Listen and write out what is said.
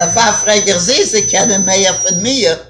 Da fahr freig ich sie, sie kennen mehr von mir.